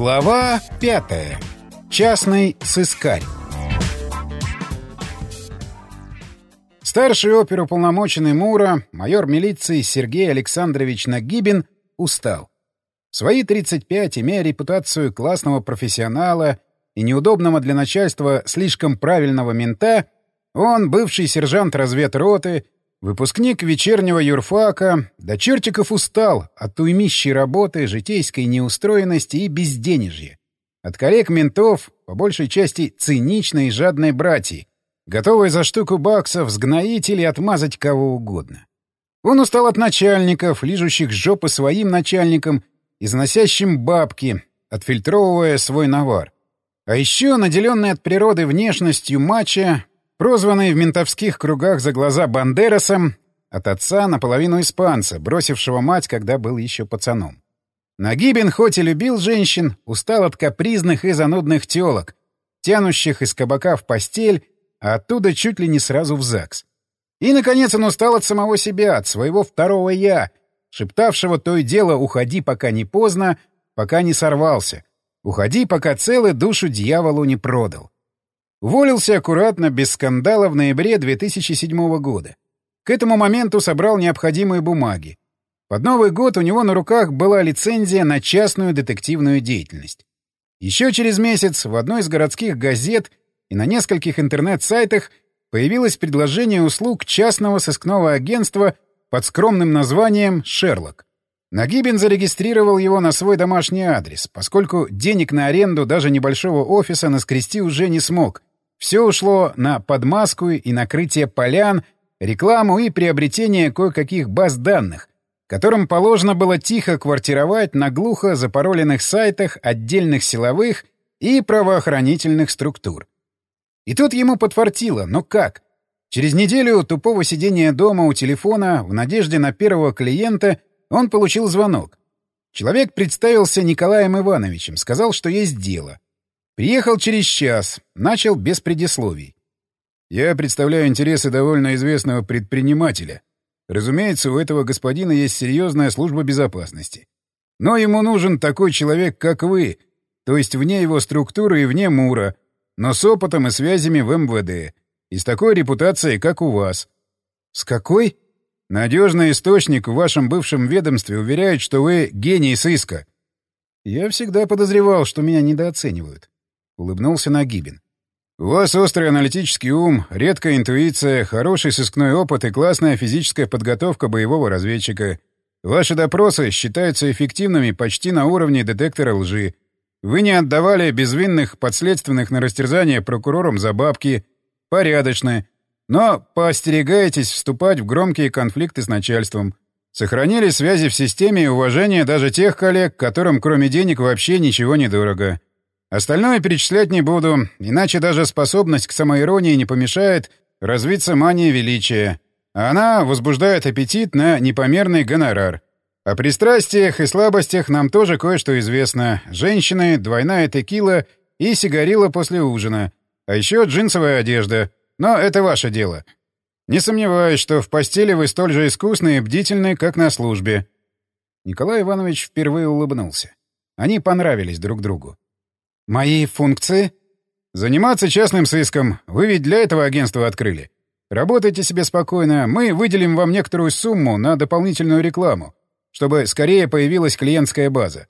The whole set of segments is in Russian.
Глава пятая. Частный сыскарь. Старший оперуполномоченный Мура, майор милиции Сергей Александрович Нагибин, устал. В свои 35, имея репутацию классного профессионала и неудобного для начальства слишком правильного мента, он, бывший сержант разведроты, Выпускник вечернего юрфака до чертиков устал от уймищей работы, житейской неустроенности и безденежья. От коллег-ментов, по большей части циничной и жадной братьи, готовой за штуку баксов сгноить или отмазать кого угодно. Он устал от начальников, лижущих жопы своим начальникам, износящим бабки, отфильтровывая свой навар. А еще, наделенный от природы внешностью мача, Прозванный в ментовских кругах за глаза Бандерасом, от отца наполовину испанца, бросившего мать, когда был еще пацаном. Нагибин хоть и любил женщин, устал от капризных и занудных телок, тянущих из кабака в постель, а оттуда чуть ли не сразу в ЗАГС. И, наконец, он устал от самого себя, от своего второго «я», шептавшего то и дело «уходи, пока не поздно», пока не сорвался. «Уходи, пока целый душу дьяволу не продал». Уволился аккуратно, без скандала в ноябре 2007 года. К этому моменту собрал необходимые бумаги. Под Новый год у него на руках была лицензия на частную детективную деятельность. Еще через месяц в одной из городских газет и на нескольких интернет-сайтах появилось предложение услуг частного сыскного агентства под скромным названием «Шерлок». Нагибин зарегистрировал его на свой домашний адрес, поскольку денег на аренду даже небольшого офиса наскрести уже не смог, все ушло на подмазку и накрытие полян, рекламу и приобретение кое-каких баз данных, которым положено было тихо квартировать на глухо запароленных сайтах отдельных силовых и правоохранительных структур. И тут ему подфартило, но как? Через неделю тупого сидения дома у телефона в надежде на первого клиента он получил звонок. Человек представился Николаем Ивановичем, сказал, что есть дело — Приехал через час, начал без предисловий. Я представляю интересы довольно известного предпринимателя. Разумеется, у этого господина есть серьезная служба безопасности. Но ему нужен такой человек, как вы, то есть вне его структуры и вне МУРа, но с опытом и связями в МВД, и с такой репутацией, как у вас. С какой? Надежный источник в вашем бывшем ведомстве уверяет, что вы гений сыска. Я всегда подозревал, что меня недооценивают улыбнулся Нагибин. «У вас острый аналитический ум, редкая интуиция, хороший сыскной опыт и классная физическая подготовка боевого разведчика. Ваши допросы считаются эффективными почти на уровне детектора лжи. Вы не отдавали безвинных подследственных на растерзание прокурорам за бабки. Порядочно. Но поостерегаетесь вступать в громкие конфликты с начальством. Сохранили связи в системе и уважение даже тех коллег, которым кроме денег вообще ничего не дорого. Остальное перечислять не буду, иначе даже способность к самоиронии не помешает развиться мания величия. А она возбуждает аппетит на непомерный гонорар. О пристрастиях и слабостях нам тоже кое-что известно. Женщины, двойная текила и сигарила после ужина. А еще джинсовая одежда. Но это ваше дело. Не сомневаюсь, что в постели вы столь же искусны и бдительны, как на службе. Николай Иванович впервые улыбнулся. Они понравились друг другу. «Мои функции?» «Заниматься частным сыском. Вы ведь для этого агентство открыли. Работайте себе спокойно. Мы выделим вам некоторую сумму на дополнительную рекламу, чтобы скорее появилась клиентская база.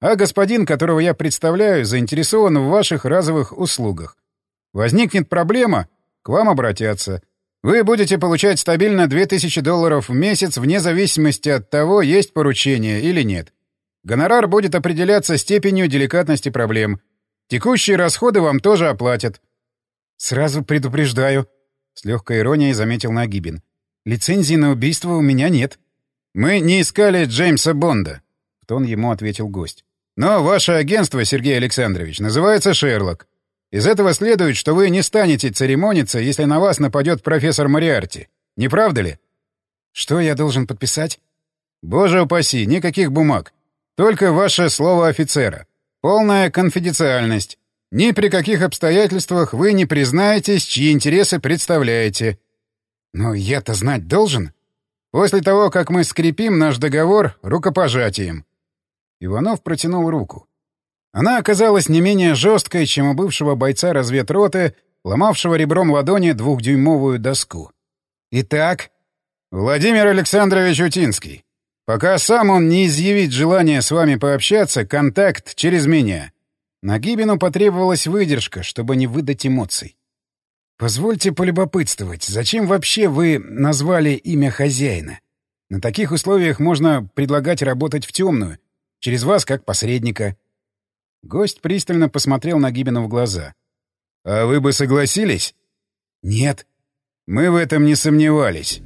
А господин, которого я представляю, заинтересован в ваших разовых услугах. Возникнет проблема, к вам обратятся. Вы будете получать стабильно 2000 долларов в месяц вне зависимости от того, есть поручение или нет. Гонорар будет определяться степенью деликатности проблем — Текущие расходы вам тоже оплатят. Сразу предупреждаю, с легкой иронией заметил Нагибин. Лицензии на убийство у меня нет. Мы не искали Джеймса Бонда, в тон ему ответил гость. Но ваше агентство, Сергей Александрович, называется Шерлок. Из этого следует, что вы не станете церемониться, если на вас нападет профессор Мариарти. Не правда ли? Что я должен подписать? Боже упаси, никаких бумаг. Только ваше слово офицера. Полная конфиденциальность. Ни при каких обстоятельствах вы не признаетесь, чьи интересы представляете. Но я-то знать должен. После того, как мы скрепим наш договор рукопожатием. Иванов протянул руку. Она оказалась не менее жесткой, чем у бывшего бойца разведроты, ломавшего ребром ладони двухдюймовую доску. «Итак...» «Владимир Александрович Утинский. Пока сам он не изъявит желания с вами пообщаться, контакт через меня». Нагибину потребовалась выдержка, чтобы не выдать эмоций. «Позвольте полюбопытствовать, зачем вообще вы назвали имя хозяина? На таких условиях можно предлагать работать в темную, через вас как посредника». Гость пристально посмотрел Нагибину в глаза. «А вы бы согласились?» «Нет». «Мы в этом не сомневались».